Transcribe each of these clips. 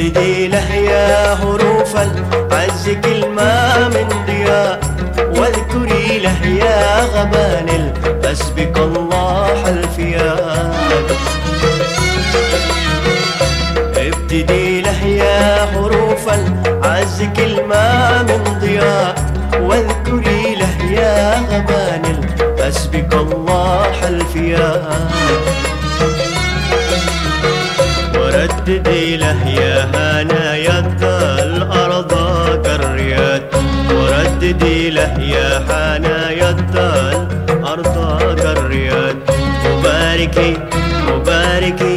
تجي لهيا حروف العز كلمة من ضياء واذكري له يا غبان الأسبق الله الفياء ابتدي له يا حروف العز كلمة من ضياء واذكري له يا غبان الأسبق الله الفياء ورددي له يا هنايا الأرض كالرياض ورددي له يا حنايا الأرض كالرياض مباركي مباركي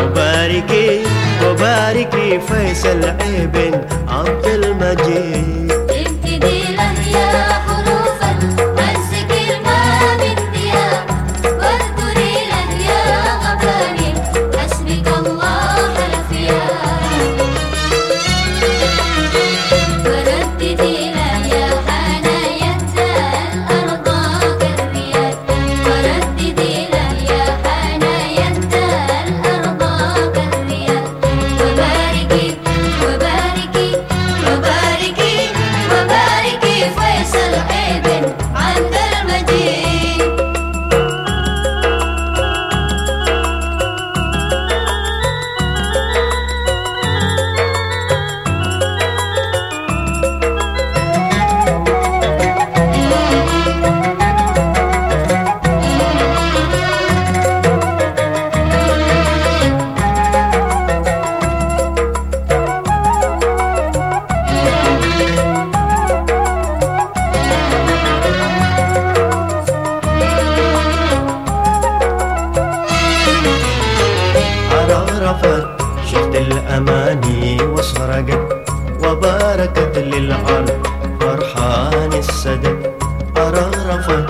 مباركي مباركي فيصل ابن عبد المجيد. وسرقت وباركت للعرض فرحان السدد عرفت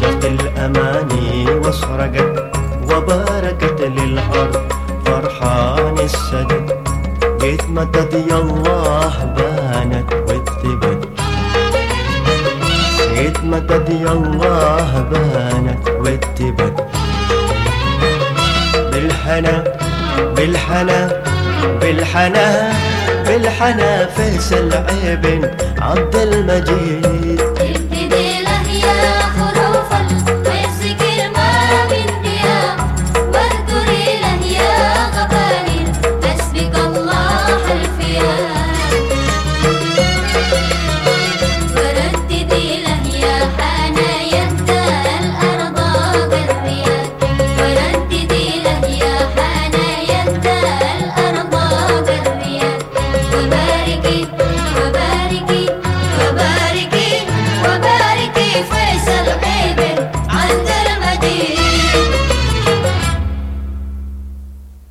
شفت الأماني وسرقت وباركت للعرض فرحان السدد جيت مدد يا الله بانت واتبت جيت مدد يا الله بانت واتبت بالحنا بالحنا بالحنا. فيصل ابن عبد المجيد.